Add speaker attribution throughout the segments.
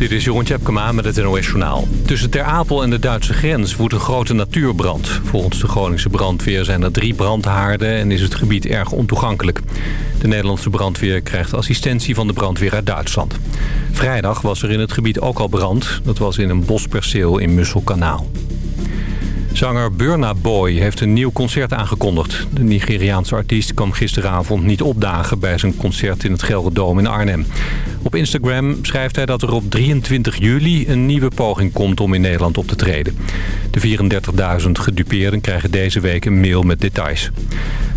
Speaker 1: Dit is Jeroen Tjepkema met het NOS Journaal. Tussen Ter Apel en de Duitse grens woedt een grote natuurbrand. Volgens de Groningse brandweer zijn er drie brandhaarden en is het gebied erg ontoegankelijk. De Nederlandse brandweer krijgt assistentie van de brandweer uit Duitsland. Vrijdag was er in het gebied ook al brand. Dat was in een bosperceel in Musselkanaal. Zanger Burna Boy heeft een nieuw concert aangekondigd. De Nigeriaanse artiest kwam gisteravond niet opdagen bij zijn concert in het Gelredome in Arnhem. Op Instagram schrijft hij dat er op 23 juli een nieuwe poging komt om in Nederland op te treden. De 34.000 gedupeerden krijgen deze week een mail met details.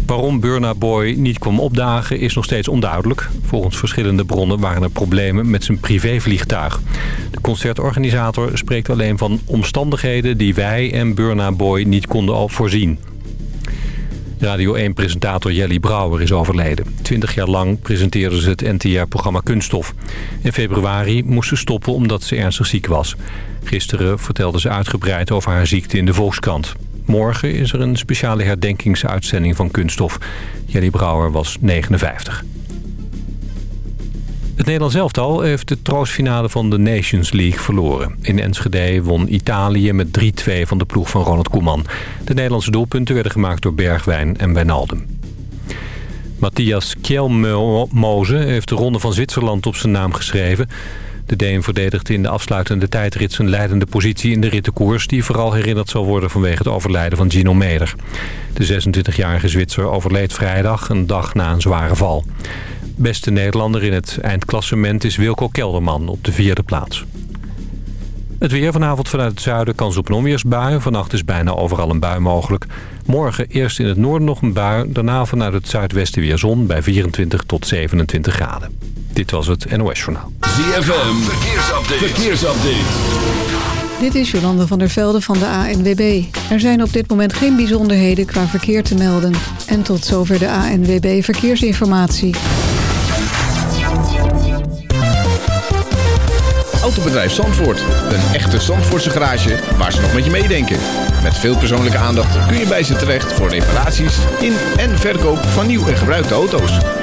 Speaker 1: Waarom Burna Boy niet kwam opdagen is nog steeds onduidelijk. Volgens verschillende bronnen waren er problemen met zijn privévliegtuig. De concertorganisator spreekt alleen van omstandigheden die wij en Burna Boy niet konden al voorzien. Radio 1-presentator Jelly Brouwer is overleden. Twintig jaar lang presenteerde ze het NTR-programma Kunststof. In februari moest ze stoppen omdat ze ernstig ziek was. Gisteren vertelde ze uitgebreid over haar ziekte in de Volkskrant. Morgen is er een speciale herdenkingsuitzending van Kunststof. Jelly Brouwer was 59. Het Nederlands elftal heeft de troostfinale van de Nations League verloren. In Enschede won Italië met 3-2 van de ploeg van Ronald Koeman. De Nederlandse doelpunten werden gemaakt door Bergwijn en Wijnaldum. Matthias Kjelmoze heeft de Ronde van Zwitserland op zijn naam geschreven. De Deen verdedigde in de afsluitende tijdrit zijn leidende positie in de rittenkoers... die vooral herinnerd zal worden vanwege het overlijden van Gino Meder. De 26-jarige Zwitser overleed vrijdag, een dag na een zware val. Beste Nederlander in het eindklassement is Wilco Kelderman op de vierde plaats. Het weer vanavond vanuit het zuiden kans op een onweersbui. Vannacht is bijna overal een bui mogelijk. Morgen eerst in het noorden nog een bui. Daarna vanuit het zuidwesten weer zon bij 24 tot 27 graden. Dit was het NOS Journaal.
Speaker 2: ZFM, verkeersupdate. verkeersupdate.
Speaker 3: Dit is Jolande van der Velde van de ANWB. Er zijn op dit moment geen bijzonderheden qua verkeer te melden. En tot zover de ANWB Verkeersinformatie.
Speaker 4: Autobedrijf Zandvoort. Een echte Zandvoortse garage waar ze nog met je meedenken. Met veel persoonlijke aandacht kun je bij ze terecht voor reparaties in en verkoop van nieuw en gebruikte auto's.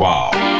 Speaker 5: Wow.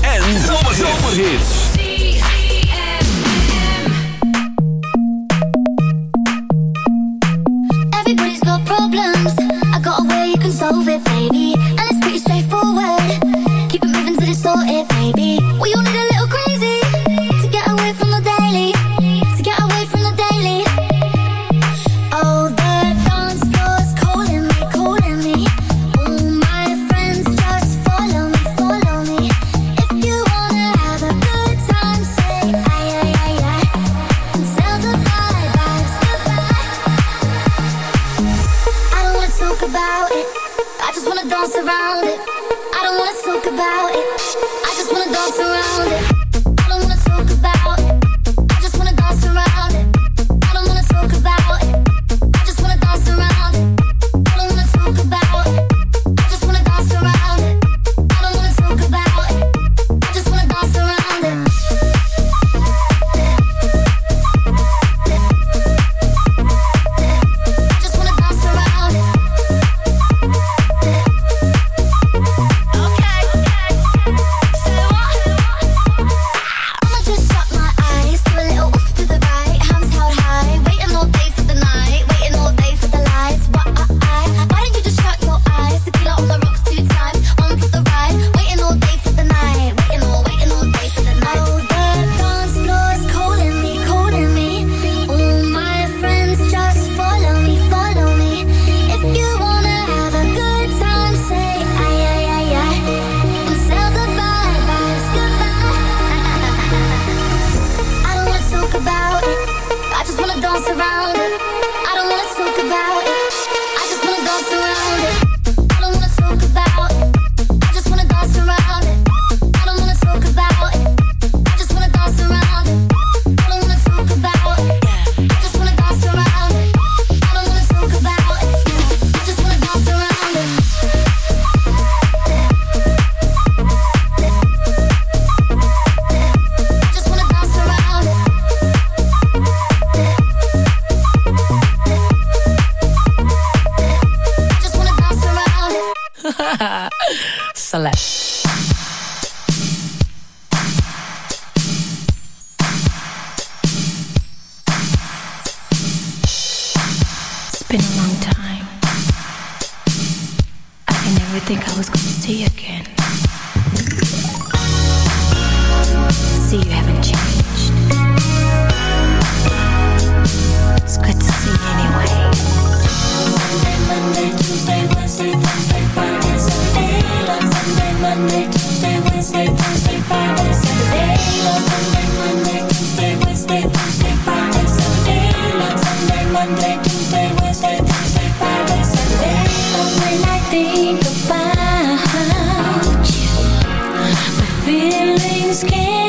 Speaker 6: it. I don't wanna talk about it. I just wanna dance around it. been a long time. I didn't think I
Speaker 7: was
Speaker 8: gonna see you again. See, you haven't changed. It's good to see you anyway. Monday, Monday, Tuesday, Wednesday, Thursday, Friday, Saturday. Sunday, Monday, Tuesday, Wednesday, Thursday, Friday, Saturday. Sunday, Monday, think about you.
Speaker 9: My feelings can't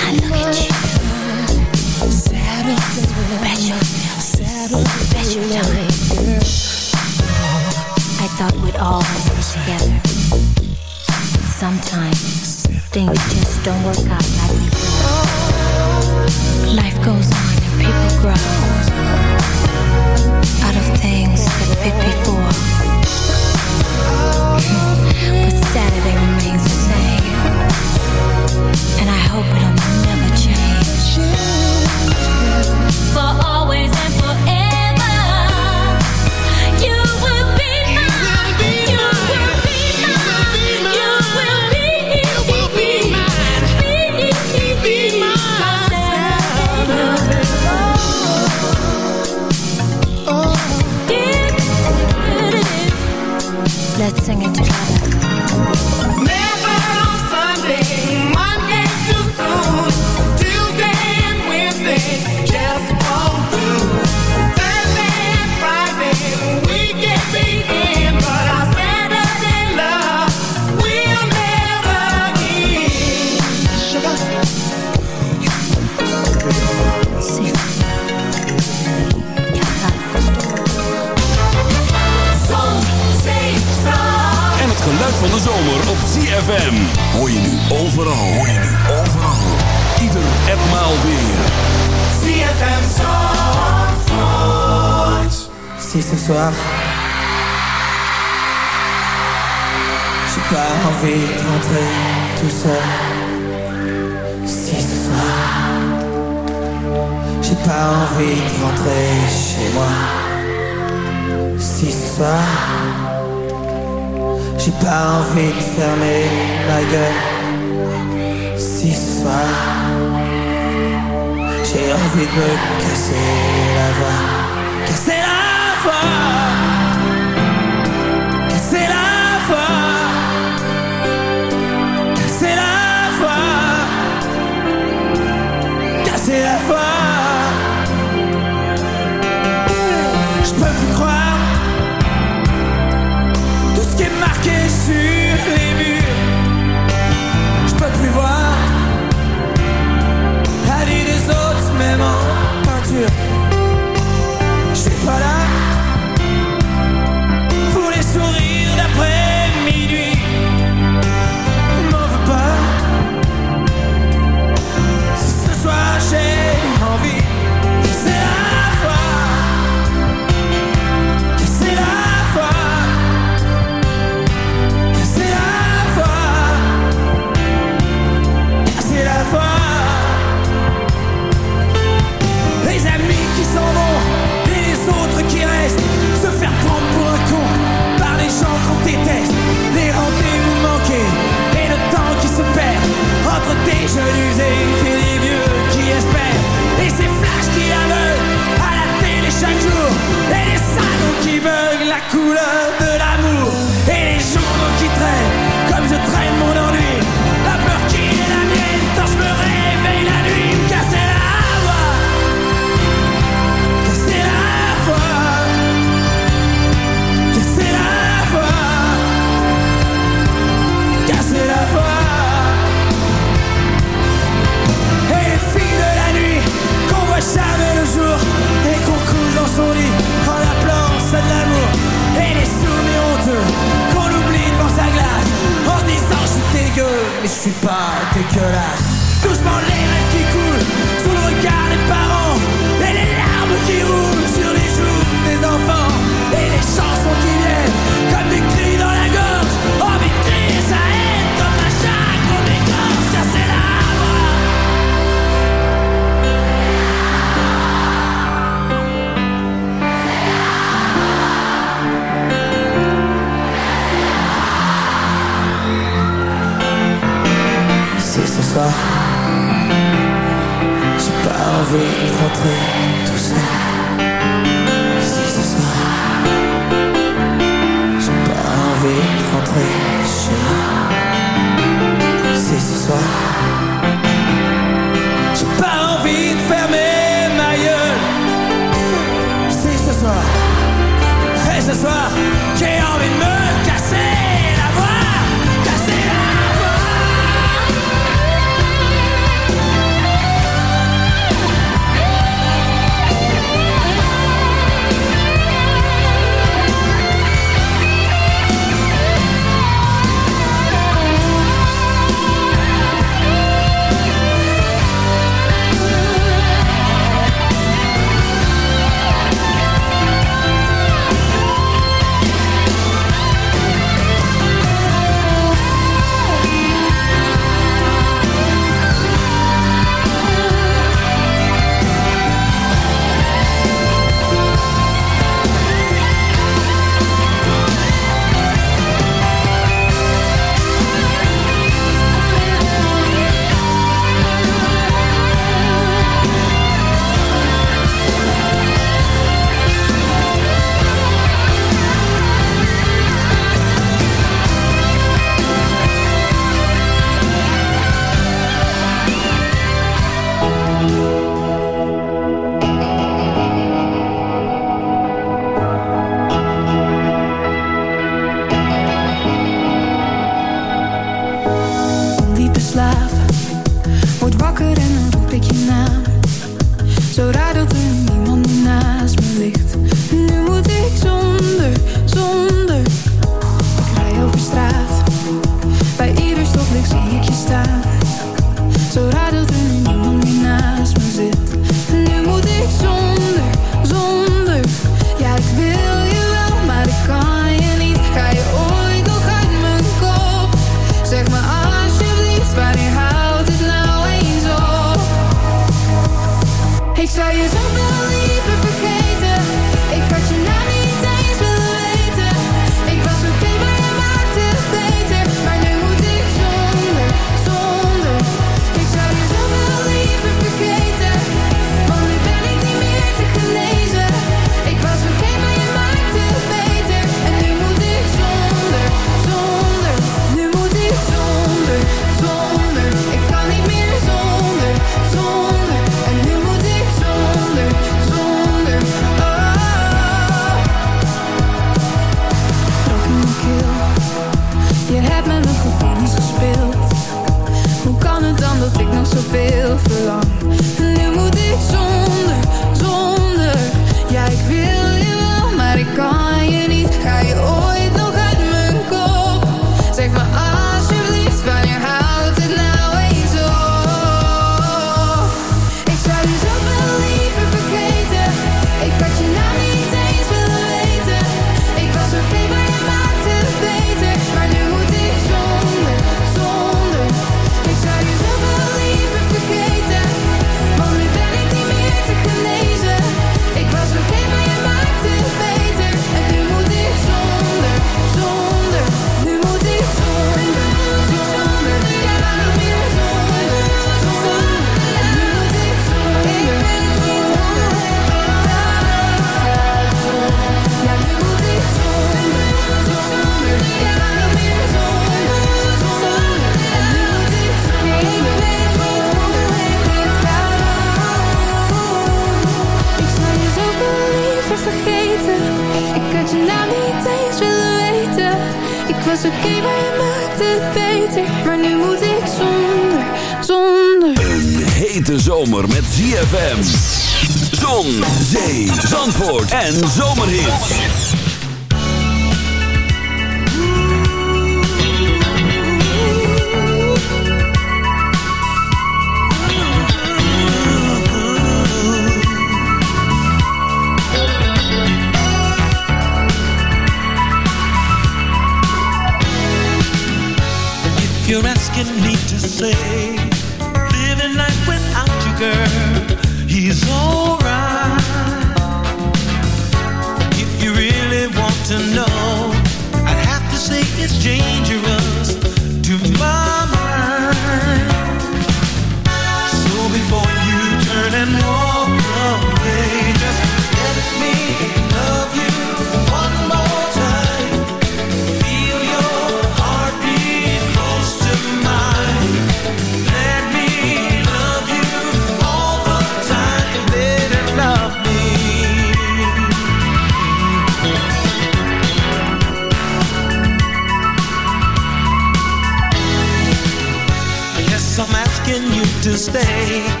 Speaker 9: mistake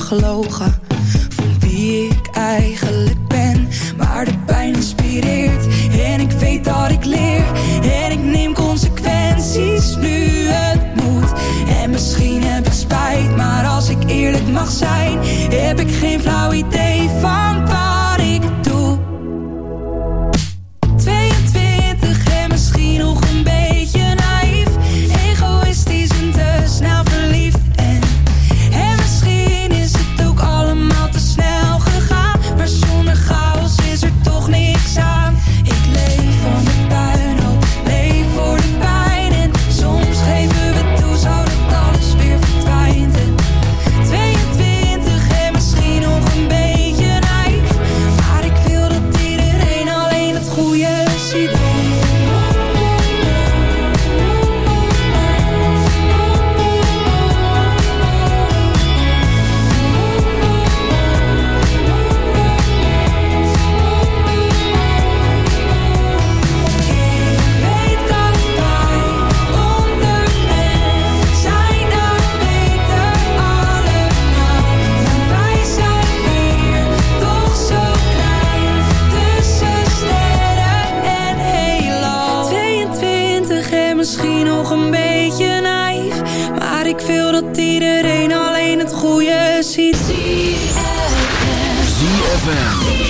Speaker 9: gelogen. ziet.
Speaker 10: ZFM.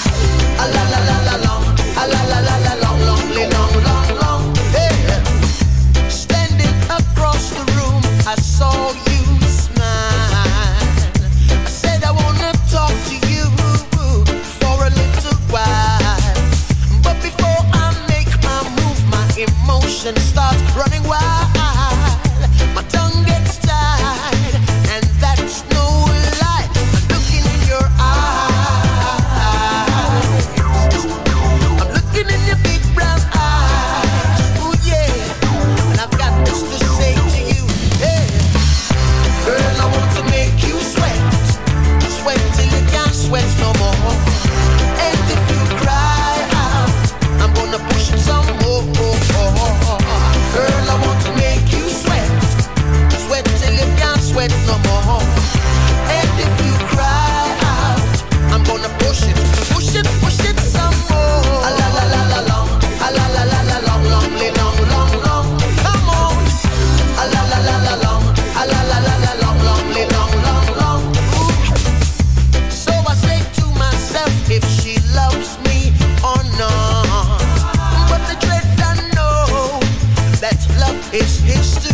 Speaker 11: It's history.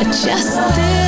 Speaker 11: I
Speaker 12: just
Speaker 9: did.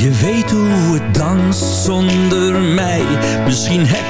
Speaker 9: Je weten hoe het danst zonder mij? Misschien heb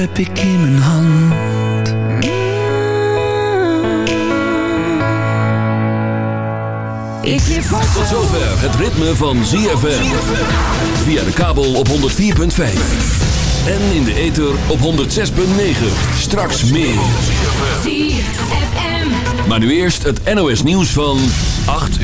Speaker 9: Heb ik in mijn hand.
Speaker 12: Ik geef
Speaker 2: Tot zover het ritme van ZFM. Via de kabel op 104.5. En in de ether op 106.9. Straks meer. Maar nu eerst het NOS nieuws van 8 uur.